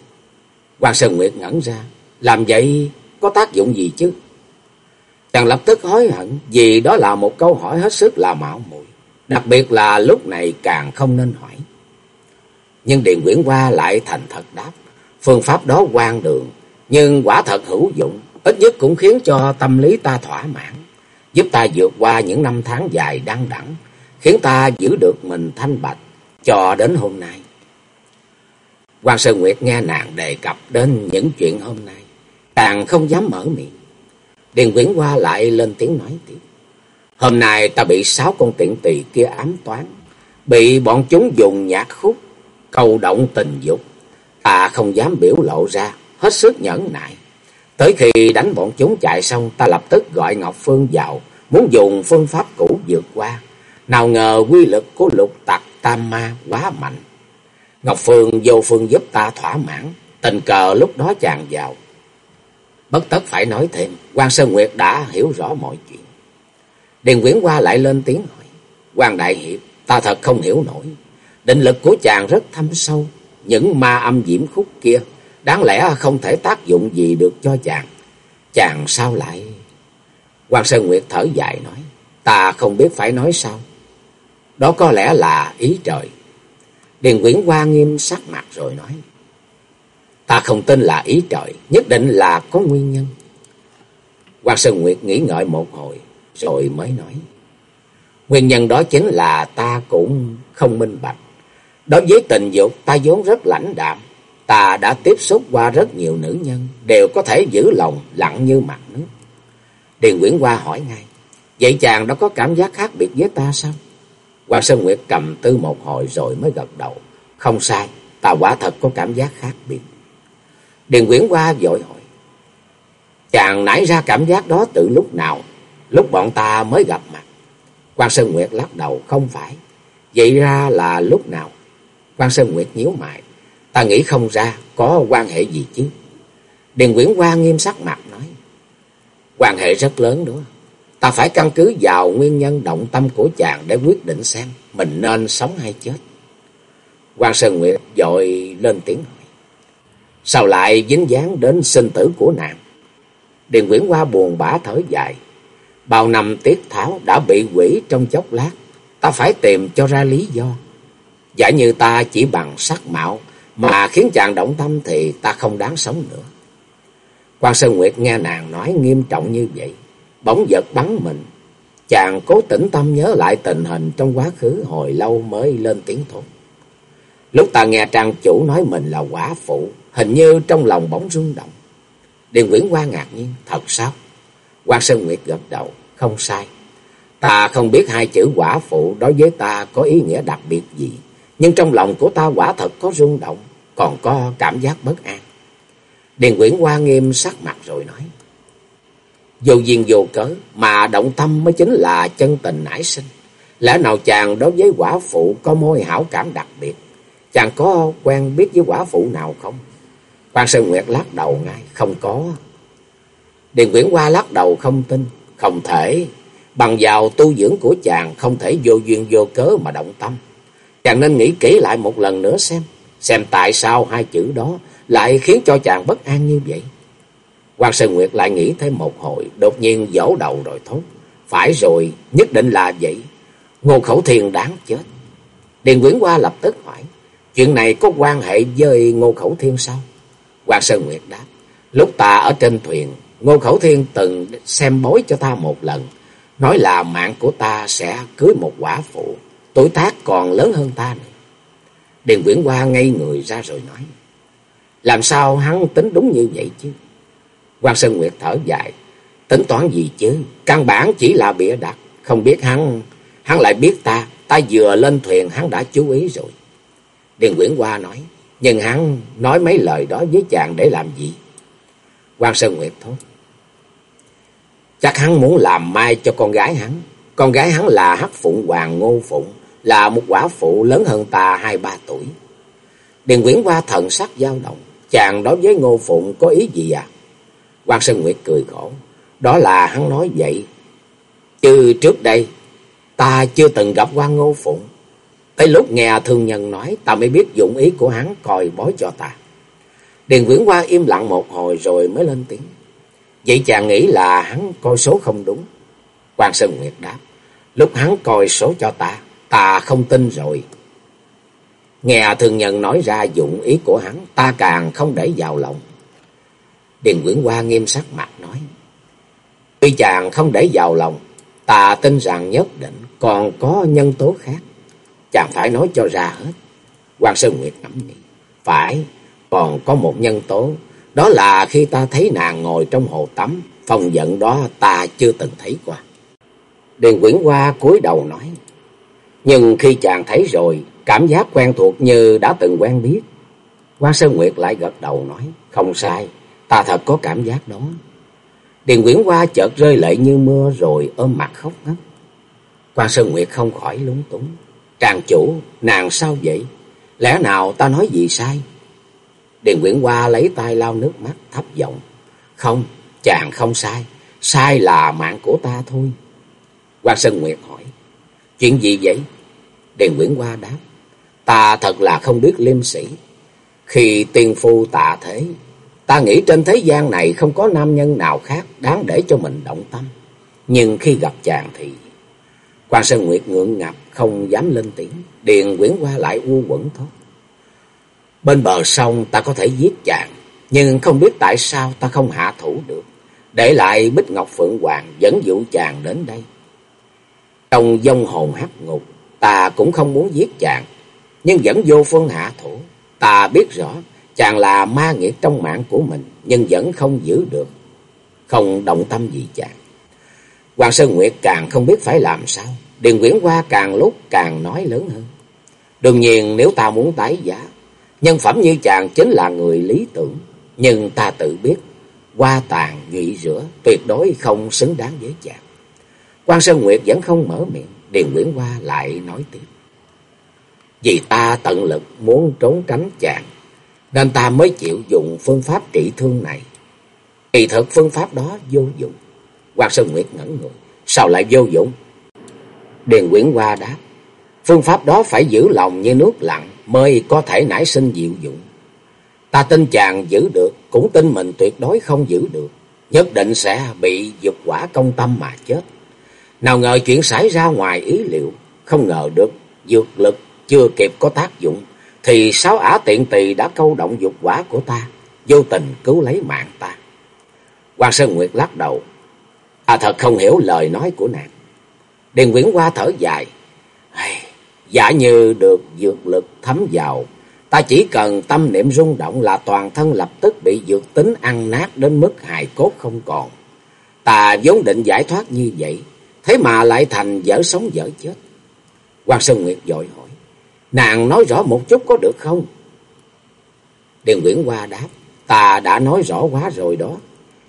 quan Sơn Nguyệt ngẩn ra. Làm vậy có tác dụng gì chứ? Chàng lập tức hối hận vì đó là một câu hỏi hết sức là mạo muội Đặc biệt là lúc này càng không nên hỏi. Nhưng Điện Quyển Hoa lại thành thật đáp. Phương pháp đó quan đường. Nhưng quả thật hữu dụng. Ít nhất cũng khiến cho tâm lý ta thỏa mãn. Giúp ta vượt qua những năm tháng dài đăng đẳng. Khiến ta giữ được mình thanh bạch cho đến hôm nay. Quan Sơn Nguyệt nghe nàng đề cập đến những chuyện hôm nay, càng không dám mở miệng. Điền Quyển qua lại lên tiếng nói tiếp. Hôm nay ta bị sáu con tiện tỳ kia ám toán, bị bọn chúng dùng nhạc khúc, cầu động tình dục. Ta không dám biểu lộ ra, hết sức nhẫn nại. Tới khi đánh bọn chúng chạy xong, ta lập tức gọi Ngọc Phương vào, muốn dùng phương pháp cũ vượt qua. Nào ngờ quy lực của lục tặc tam ma quá mạnh. Ngọc Phương vô phương giúp ta thỏa mãn, tình cờ lúc đó chàng vào. Bất tất phải nói thêm, quan Sơn Nguyệt đã hiểu rõ mọi chuyện. Điền Quyển Hoa lại lên tiếng hỏi, quan Đại Hiệp, ta thật không hiểu nổi. Định lực của chàng rất thâm sâu, những ma âm diễm khúc kia, đáng lẽ không thể tác dụng gì được cho chàng. Chàng sao lại... quan Sơn Nguyệt thở dài nói, ta không biết phải nói sao. Đó có lẽ là ý trời. Điền Quyển Hoa nghiêm sắc mặt rồi nói. Ta không tin là ý trời, nhất định là có nguyên nhân. Hoàng Sơn Nguyệt nghĩ ngợi một hồi, rồi mới nói. Nguyên nhân đó chính là ta cũng không minh bạch. Đối với tình dục, ta vốn rất lãnh đạm. Ta đã tiếp xúc qua rất nhiều nữ nhân, đều có thể giữ lòng lặng như mặt nước. Điền Quyển Hoa hỏi ngay, vậy chàng đã có cảm giác khác biệt với ta sao? Hoàng Sơn Nguyệt cầm tư một hồi rồi mới gật đầu. Không sai, ta quả thật có cảm giác khác biệt. Điền Quyển Hoa vội hỏi. Chàng nảy ra cảm giác đó từ lúc nào? Lúc bọn ta mới gặp mặt. Quan Sơn Nguyệt lắc đầu, không phải. Vậy ra là lúc nào? Quan Sơn Nguyệt nhíu mày. Ta nghĩ không ra, có quan hệ gì chứ? Điền Quyển Hoa nghiêm sắc mặt nói. Quan hệ rất lớn đó. Ta phải căn cứ vào nguyên nhân động tâm của chàng để quyết định xem mình nên sống hay chết. Quan Sơn Nguyệt dội lên tiếng hỏi. Sao lại dính dáng đến sinh tử của nàng? Điền Quyển Hoa buồn bã thở dài. Bao năm tiết tháo đã bị quỷ trong chốc lát. Ta phải tìm cho ra lý do. Giả như ta chỉ bằng sắc mạo mà khiến chàng động tâm thì ta không đáng sống nữa. Quan Sơn Nguyệt nghe nàng nói nghiêm trọng như vậy. Bỗng giật bắn mình. Chàng cố tĩnh tâm nhớ lại tình hình trong quá khứ hồi lâu mới lên tiếng thốt. Lúc ta nghe trang chủ nói mình là quả phụ, hình như trong lòng bỗng rung động. Điền Nguyễn Hoa ngạc nhiên, thật sao? Quan Sơn Nguyệt gật đầu, không sai. Ta không biết hai chữ quả phụ đối với ta có ý nghĩa đặc biệt gì, nhưng trong lòng của ta quả thật có rung động, còn có cảm giác bất an. Điền Quyển Hoa nghiêm sắc mặt rồi nói. Vô duyên vô cớ mà động tâm mới chính là chân tình nảy sinh. Lẽ nào chàng đối với quả phụ có mối hảo cảm đặc biệt? Chàng có quen biết với quả phụ nào không? Quan Sơn Nguyệt lắc đầu ngay, không có. Điền Quyển Hoa lắc đầu không tin, không thể. Bằng vào tu dưỡng của chàng không thể vô duyên vô cớ mà động tâm. Chàng nên nghĩ kỹ lại một lần nữa xem, xem tại sao hai chữ đó lại khiến cho chàng bất an như vậy. Quan Sơn Nguyệt lại nghĩ thêm một hồi, đột nhiên vỗ đầu rồi thốt. Phải rồi, nhất định là vậy. Ngô Khẩu Thiền đáng chết. Điền Quyển Hoa lập tức hỏi, chuyện này có quan hệ với Ngô Khẩu Thiên sao? Quan Sơn Nguyệt đáp, lúc ta ở trên thuyền, Ngô Khẩu Thiên từng xem bói cho ta một lần, nói là mạng của ta sẽ cưới một quả phụ, tuổi tác còn lớn hơn ta này. Điền Quyển Hoa ngây người ra rồi nói, làm sao hắn tính đúng như vậy chứ? Quan Sơn Nguyệt thở dài, tính toán gì chứ, căn bản chỉ là bịa đặt, không biết hắn, hắn lại biết ta, ta vừa lên thuyền hắn đã chú ý rồi. Điền Quyển Hoa nói, nhưng hắn nói mấy lời đó với chàng để làm gì? Quan Sơn Nguyệt thôi, Chắc hắn muốn làm mai cho con gái hắn. Con gái hắn là Hắc Phụng Hoàng Ngô Phụng, là một quả phụ lớn hơn ta hai ba tuổi. Điền Quyển Hoa thần sắc dao động. Chàng đối với Ngô Phụng có ý gì à? Quan Sơn Nguyệt cười khổ. Đó là hắn nói vậy. Chứ trước đây, ta chưa từng gặp quan Ngô Phụng. Tới lúc nghe thương nhân nói, ta mới biết dụng ý của hắn coi bói cho ta. Điền Viễn Hoa im lặng một hồi rồi mới lên tiếng. Vậy chàng nghĩ là hắn coi số không đúng. Quan Sơn Nguyệt đáp. Lúc hắn coi số cho ta, ta không tin rồi. Nghe thường nhân nói ra dụng ý của hắn, ta càng không để vào lòng. Điền Quyển Hoa nghiêm sắc mặt nói. Tuy chàng không để vào lòng, ta tin rằng nhất định còn có nhân tố khác. Chàng phải nói cho ra hết. Quan Sơn Nguyệt ngẫm nghĩ. Phải, còn có một nhân tố. Đó là khi ta thấy nàng ngồi trong hồ tắm. Phòng giận đó ta chưa từng thấy qua. Điền Quyển Hoa cúi đầu nói. Nhưng khi chàng thấy rồi, cảm giác quen thuộc như đã từng quen biết. Quan Sơn Nguyệt lại gật đầu nói. Không sai, ta thật có cảm giác đó. Điền Quyển Hoa chợt rơi lệ như mưa rồi ôm mặt khóc ngất. Quan Sơn Nguyệt không khỏi lúng túng. Tràng chủ, nàng sao vậy? Lẽ nào ta nói gì sai? Điền quyển Hoa lấy tay lau nước mắt thấp giọng. Không, chàng không sai. Sai là mạng của ta thôi. Quan Sơn Nguyệt hỏi. Chuyện gì vậy? Điền Nguyễn Hoa đáp. Ta thật là không biết liêm sĩ. Khi tiên phu tạ thế, ta nghĩ trên thế gian này không có nam nhân nào khác đáng để cho mình động tâm. Nhưng khi gặp chàng thì Quan Sơn Nguyệt ngượng ngập, không dám lên tiếng. Điền nguyễn qua lại u quẩn thốt. Bên bờ sông ta có thể giết chàng, nhưng không biết tại sao ta không hạ thủ được. Để lại Bích Ngọc Phượng Hoàng dẫn dụ chàng đến đây. Trong dông hồn hắc ngục, ta cũng không muốn giết chàng, nhưng vẫn vô phương hạ thủ. Ta biết rõ, chàng là ma nghiệt trong mạng của mình, nhưng vẫn không giữ được, không động tâm gì chàng. Hoàng Sơn Nguyệt càng không biết phải làm sao. Điền Quyển Hoa càng lúc càng nói lớn hơn. Đương nhiên nếu ta muốn tái giá nhân phẩm như chàng chính là người lý tưởng. Nhưng ta tự biết, qua tàn nhụy rửa, tuyệt đối không xứng đáng với chàng. quan Sơn Nguyệt vẫn không mở miệng, Điền Nguyễn Hoa lại nói tiếp. Vì ta tận lực muốn trốn tránh chàng, nên ta mới chịu dùng phương pháp trị thương này. Kỳ thực phương pháp đó vô dụng. Hoàng Sơn Nguyệt ngẩn người, sao lại vô dụng? Điền Nguyễn Hoa đáp, phương pháp đó phải giữ lòng như nước lặng mới có thể nảy sinh diệu dụng. Ta tin chàng giữ được, cũng tin mình tuyệt đối không giữ được. Nhất định sẽ bị dục quả công tâm mà chết. Nào ngờ chuyện xảy ra ngoài ý liệu, không ngờ được dược lực chưa kịp có tác dụng, thì sáu ả tiện tỳ đã câu động dục quả của ta, vô tình cứu lấy mạng ta. Quan Sơn Nguyệt lắc đầu, ta thật không hiểu lời nói của nàng. Điền Nguyễn Hoa thở dài, giả như được dược lực thấm vào, ta chỉ cần tâm niệm rung động là toàn thân lập tức bị dược tính ăn nát đến mức hài cốt không còn. Ta vốn định giải thoát như vậy, thế mà lại thành dở sống dở chết. Quan Sơn Nguyệt dội hỏi, nàng nói rõ một chút có được không? Điền Nguyễn Hoa đáp, ta đã nói rõ quá rồi đó.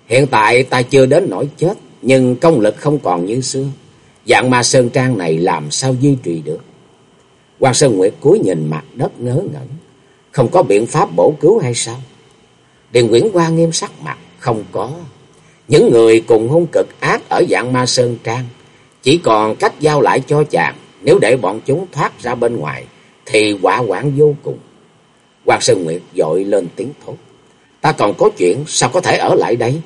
Hiện tại ta chưa đến nỗi chết, nhưng công lực không còn như xưa. Dạng ma sơn trang này làm sao duy trì được? Quan Sơn Nguyệt cúi nhìn mặt đất ngớ ngẩn, không có biện pháp bổ cứu hay sao? Điền Nguyễn Hoa nghiêm sắc mặt, không có. Những người cùng hung cực ác ở dạng ma sơn trang, chỉ còn cách giao lại cho chàng, nếu để bọn chúng thoát ra bên ngoài, thì quả quản vô cùng. Quan Sơn Nguyệt dội lên tiếng thốt. Ta còn có chuyện, sao có thể ở lại đây?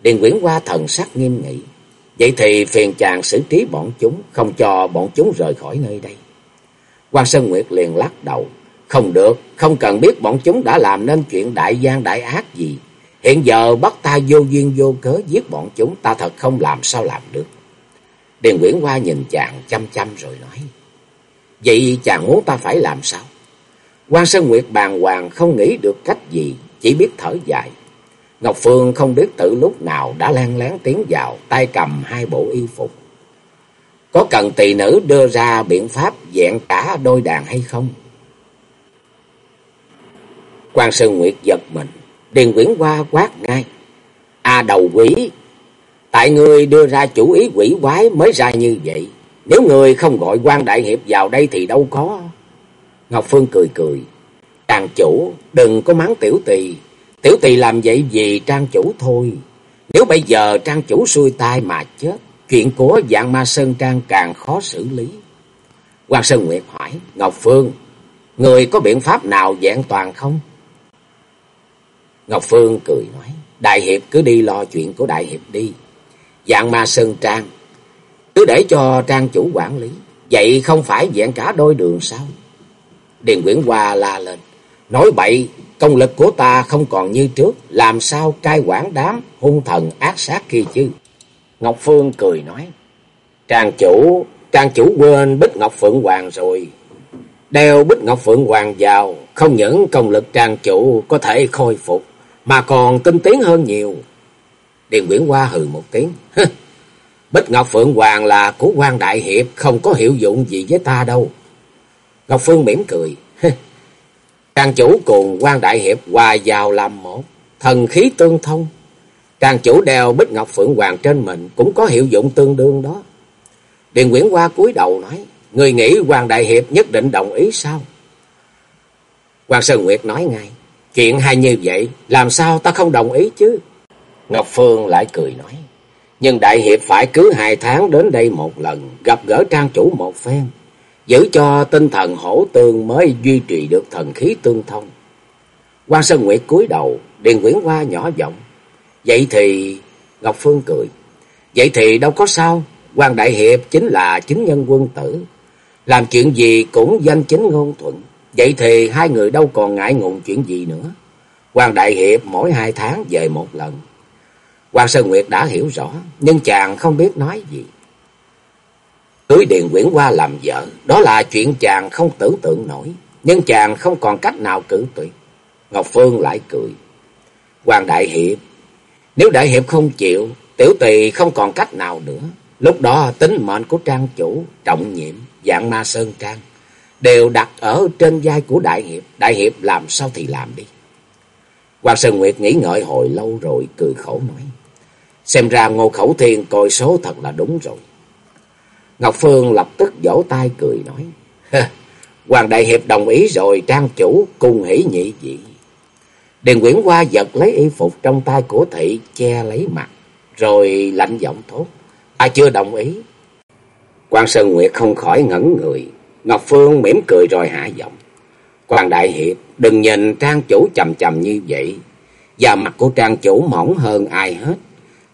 Điền Nguyễn Hoa thần sắc nghiêm nghị. Vậy thì phiền chàng xử trí bọn chúng, không cho bọn chúng rời khỏi nơi đây. Quan Sơn Nguyệt liền lắc đầu. Không được, không cần biết bọn chúng đã làm nên chuyện đại gian đại ác gì. Hiện giờ bắt ta vô duyên vô cớ giết bọn chúng ta thật không làm sao làm được. Điền Nguyễn Hoa nhìn chàng chăm chăm rồi nói. Vậy chàng muốn ta phải làm sao? Quan Sơn Nguyệt bàng hoàng không nghĩ được cách gì, chỉ biết thở dài. Ngọc Phương không biết từ lúc nào đã len lén tiến vào, tay cầm hai bộ y phục. Có cần tỳ nữ đưa ra biện pháp dẹn cả đôi đàn hay không? Quan Sơn Nguyệt giật mình, Điền Quyển qua quát ngay. À đầu quỷ, tại người đưa ra chủ ý quỷ quái mới ra như vậy. Nếu người không gọi quan đại hiệp vào đây thì đâu có. Ngọc Phương cười cười. Trang chủ, đừng có mắng tiểu tỳ Tiểu tỳ làm vậy vì trang chủ thôi. Nếu bây giờ trang chủ xuôi tai mà chết, chuyện của dạng ma Sơn Trang càng khó xử lý. Quan Sơn Nguyệt hỏi, Ngọc Phương, người có biện pháp nào dạng toàn không? Ngọc Phương cười nói, Đại Hiệp cứ đi lo chuyện của Đại Hiệp đi. Dạng ma Sơn Trang, cứ để cho Trang chủ quản lý. Vậy không phải vẹn cả đôi đường sao? Điền Nguyễn Hoa la lên, nói bậy, công lực của ta không còn như trước, làm sao cai quản đám hung thần ác sát kia chứ? Ngọc Phương cười nói, Trang chủ, Trang chủ quên Bích Ngọc Phượng Hoàng rồi. Đeo Bích Ngọc Phượng Hoàng vào, không những công lực Trang chủ có thể khôi phục, mà còn tinh tiến hơn nhiều. Điền Nguyễn Hoa hừ một tiếng, Bích Ngọc Phượng Hoàng là của quan đại hiệp, không có hiệu dụng gì với ta đâu. Ngọc Phương mỉm cười, Trang chủ cùng quan đại hiệp hòa vào làm một, thần khí tương thông. Trang chủ đeo bích ngọc phượng hoàng trên mình cũng có hiệu dụng tương đương đó. Điền Nguyễn Hoa cúi đầu nói, người nghĩ Hoàng Đại Hiệp nhất định đồng ý sao? Hoàng Sơn Nguyệt nói ngay, chuyện hay như vậy, làm sao ta không đồng ý chứ? Ngọc Phương lại cười nói, nhưng Đại Hiệp phải cứ hai tháng đến đây một lần, gặp gỡ trang chủ một phen, giữ cho tinh thần hổ tương mới duy trì được thần khí tương thông. Quan Sơn Nguyệt cúi đầu, Điền Nguyễn Hoa nhỏ giọng, vậy thì... Ngọc Phương cười, vậy thì đâu có sao, quan Đại Hiệp chính là chính nhân quân tử, làm chuyện gì cũng danh chính ngôn thuận, vậy thì hai người đâu còn ngại ngùng chuyện gì nữa. quan Đại Hiệp mỗi hai tháng về một lần quan Sơn Nguyệt đã hiểu rõ, nhưng chàng không biết nói gì. Cưới Điền Quyển qua làm vợ, đó là chuyện chàng không tưởng tượng nổi, nhưng chàng không còn cách nào cử tuyệt. Ngọc Phương lại cười. Hoàng Đại Hiệp, nếu Đại Hiệp không chịu, tiểu tỳ không còn cách nào nữa. Lúc đó tính mệnh của trang chủ, trọng nhiệm, dạng ma sơn trang, đều đặt ở trên vai của Đại Hiệp. Đại Hiệp làm sao thì làm đi. Hoàng Sơn Nguyệt nghĩ ngợi hồi lâu rồi cười khổ nói. Xem ra Ngô Khẩu Thiên coi số thật là đúng rồi. Ngọc Phương lập tức vỗ tay cười nói. Hoàng Đại Hiệp đồng ý rồi, trang chủ cùng hỷ nhị dị. Điền nguyễn Hoa giật lấy y phục trong tay của thị, che lấy mặt. Rồi lạnh giọng thốt. ai chưa đồng ý. Quan Sơn Nguyệt không khỏi ngẩn người. Ngọc Phương mỉm cười rồi hạ giọng. Quan Đại Hiệp, đừng nhìn trang chủ chầm chầm như vậy. Và mặt của trang chủ mỏng hơn ai hết.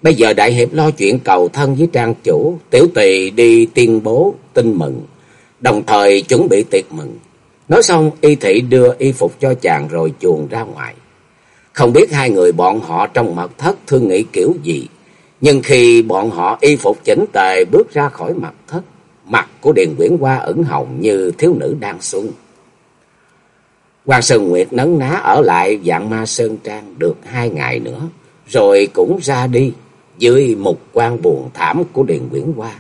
Bây giờ Đại Hiệp lo chuyện cầu thân với trang chủ. Tiểu tỳ đi tuyên bố tin mừng. Đồng thời chuẩn bị tiệc mừng. Nói xong, y thị đưa y phục cho chàng rồi chuồn ra ngoài. Không biết hai người bọn họ trong mật thất thương nghĩ kiểu gì. Nhưng khi bọn họ y phục chỉnh tề bước ra khỏi mật thất. Mặt của Điền Quyển Hoa ửng hồng như thiếu nữ đang xuân. Quan Sơn Nguyệt nấn ná ở lại dạng ma Sơn Trang được hai ngày nữa. Rồi cũng ra đi dưới một quan buồn thảm của Điền nguyễn Hoa.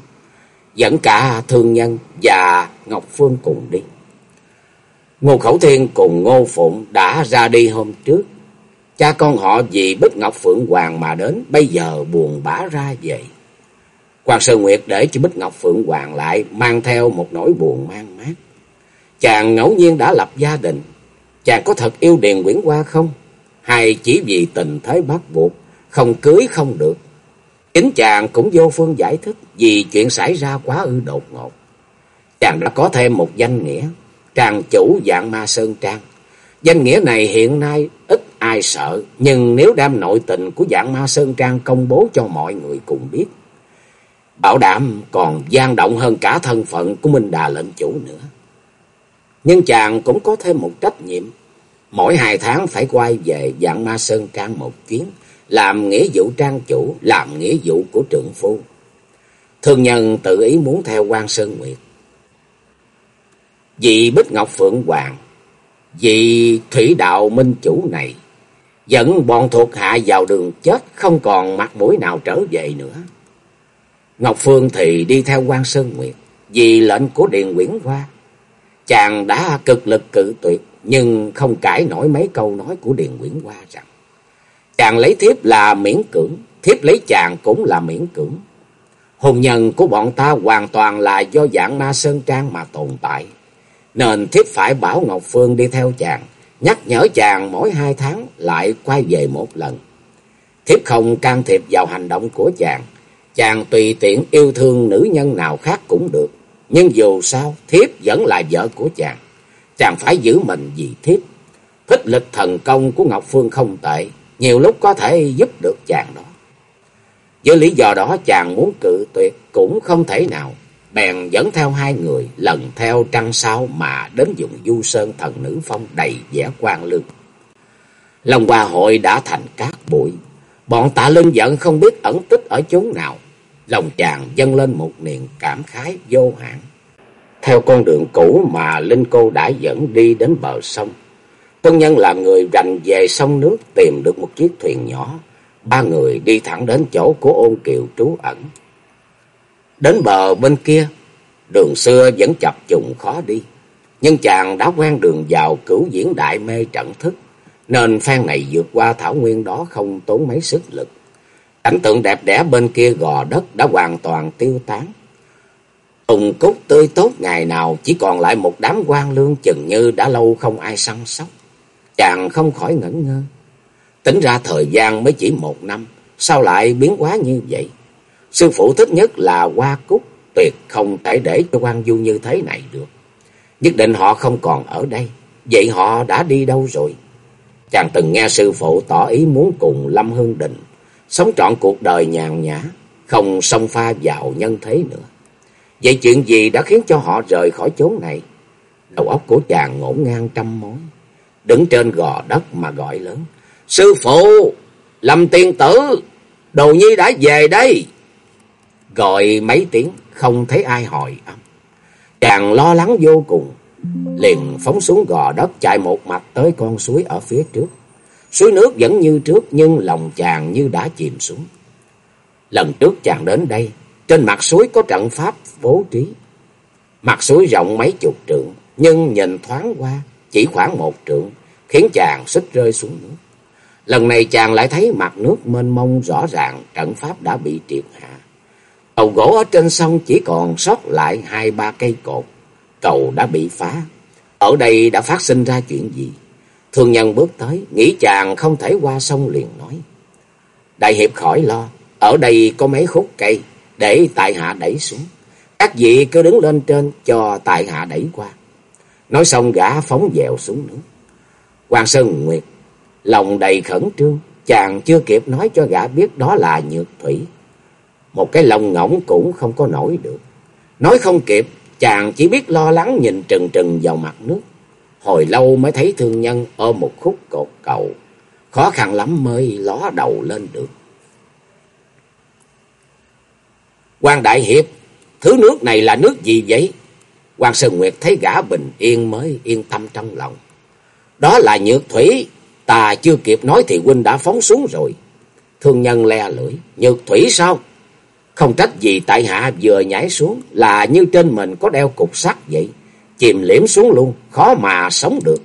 Dẫn cả thương nhân và Ngọc Phương cùng đi. Ngô Khẩu Thiên cùng Ngô Phụng đã ra đi hôm trước. Cha con họ vì Bích Ngọc Phượng Hoàng mà đến, bây giờ buồn bã ra vậy. Hoàng Sơn Nguyệt để cho Bích Ngọc Phượng Hoàng lại, mang theo một nỗi buồn mang mát. Chàng ngẫu nhiên đã lập gia đình, chàng có thật yêu Điền nguyễn Hoa không? Hay chỉ vì tình thế bắt buộc, không cưới không được? Chính chàng cũng vô phương giải thích vì chuyện xảy ra quá ư đột ngột. Chàng đã có thêm một danh nghĩa, tràng chủ dạng ma Sơn Trang. Danh nghĩa này hiện nay ít ai sợ, nhưng nếu đem nội tình của dạng ma Sơn Trang công bố cho mọi người cùng biết, bảo đảm còn gian động hơn cả thân phận của Minh Đà lệnh chủ nữa. Nhưng chàng cũng có thêm một trách nhiệm, mỗi hai tháng phải quay về dạng ma Sơn Trang một chuyến, làm nghĩa vụ trang chủ, làm nghĩa vụ của trưởng phu. Thương nhân tự ý muốn theo quan Sơn Nguyệt. Vì Bích Ngọc Phượng Hoàng, vì thủy đạo minh chủ này, dẫn bọn thuộc hạ vào đường chết không còn mặt mũi nào trở về nữa. Ngọc Phương thì đi theo quan Sơn Nguyệt, vì lệnh của Điền Quyển Hoa. Chàng đã cực lực cự tuyệt, nhưng không cãi nổi mấy câu nói của Điền Quyển Hoa rằng Chàng lấy thiếp là miễn cưỡng, thiếp lấy chàng cũng là miễn cưỡng. Hôn nhân của bọn ta hoàn toàn là do dạng ma sơn trang mà tồn tại. Nên thiếp phải bảo Ngọc Phương đi theo chàng, nhắc nhở chàng mỗi hai tháng lại quay về một lần. Thiếp không can thiệp vào hành động của chàng, chàng tùy tiện yêu thương nữ nhân nào khác cũng được. Nhưng dù sao, thiếp vẫn là vợ của chàng. Chàng phải giữ mình vì thiếp. Thích lực thần công của Ngọc Phương không tệ, nhiều lúc có thể giúp được chàng đó. Với lý do đó, chàng muốn cự tuyệt cũng không thể nào. Bèn dẫn theo hai người lần theo trăng sao mà đến vùng du sơn thần nữ phong đầy vẻ quan lương. Lòng hòa hội đã thành cát bụi. Bọn tạ linh giận không biết ẩn tích ở chốn nào. Lòng chàng dâng lên một niềm cảm khái vô hạn. Theo con đường cũ mà Linh Cô đã dẫn đi đến bờ sông. Tân nhân là người rành về sông nước tìm được một chiếc thuyền nhỏ. Ba người đi thẳng đến chỗ của ôn kiều trú ẩn. Đến bờ bên kia, đường xưa vẫn chập trùng khó đi. Nhưng chàng đã quen đường vào cửu diễn đại mê trận thức. Nên phan này vượt qua thảo nguyên đó không tốn mấy sức lực. Cảnh tượng đẹp đẽ bên kia gò đất đã hoàn toàn tiêu tán. Tùng cúc tươi tốt ngày nào chỉ còn lại một đám quan lương chừng như đã lâu không ai săn sóc. Chàng không khỏi ngẩn ngơ. Tính ra thời gian mới chỉ một năm, sao lại biến hóa như vậy? Sư phụ thích nhất là hoa cúc, tuyệt không thể để cho quan du như thế này được. Nhất định họ không còn ở đây, vậy họ đã đi đâu rồi? Chàng từng nghe sư phụ tỏ ý muốn cùng Lâm Hương định sống trọn cuộc đời nhàn nhã, không xông pha vào nhân thế nữa. Vậy chuyện gì đã khiến cho họ rời khỏi chốn này? Đầu óc của chàng ngổn ngang trăm mối đứng trên gò đất mà gọi lớn. Sư phụ, Lâm tiên tử, đồ nhi đã về đây. Gọi mấy tiếng, không thấy ai hỏi âm. Chàng lo lắng vô cùng, liền phóng xuống gò đất chạy một mạch tới con suối ở phía trước. Suối nước vẫn như trước nhưng lòng chàng như đã chìm xuống. Lần trước chàng đến đây, trên mặt suối có trận pháp bố trí. Mặt suối rộng mấy chục trượng, nhưng nhìn thoáng qua chỉ khoảng một trượng, khiến chàng xích rơi xuống nước. Lần này chàng lại thấy mặt nước mênh mông rõ ràng trận pháp đã bị triệt hạ. Cầu gỗ ở trên sông chỉ còn sót lại hai ba cây cột. Cầu đã bị phá. Ở đây đã phát sinh ra chuyện gì? Thương nhân bước tới, nghĩ chàng không thể qua sông liền nói. Đại hiệp khỏi lo, ở đây có mấy khúc cây, để tại hạ đẩy xuống. Các vị cứ đứng lên trên cho tại hạ đẩy qua. Nói xong gã phóng dèo xuống nước. Hoàng Sơn Nguyệt, lòng đầy khẩn trương, chàng chưa kịp nói cho gã biết đó là nhược thủy. Một cái lòng ngỗng cũng không có nổi được. Nói không kịp, chàng chỉ biết lo lắng nhìn trừng trừng vào mặt nước. Hồi lâu mới thấy thương nhân ôm một khúc cột cầu. Khó khăn lắm mới ló đầu lên được. quan Đại Hiệp, thứ nước này là nước gì vậy? Quan Sơn Nguyệt thấy gã bình yên mới yên tâm trong lòng. Đó là nhược thủy, ta chưa kịp nói thì huynh đã phóng xuống rồi. Thương nhân le lưỡi, nhược thủy sao? Không trách gì tại hạ vừa nhảy xuống là như trên mình có đeo cục sắt vậy. Chìm liễm xuống luôn, khó mà sống được.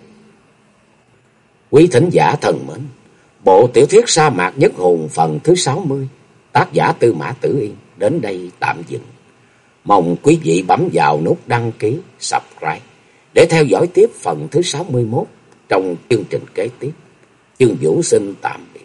Quý thính giả thần mến, bộ tiểu thuyết sa mạc nhất hồn phần thứ 60, tác giả Tư Mã Tử Yên, đến đây tạm dừng. Mong quý vị bấm vào nút đăng ký, subscribe để theo dõi tiếp phần thứ 61 trong chương trình kế tiếp. Chương Vũ xin tạm biệt.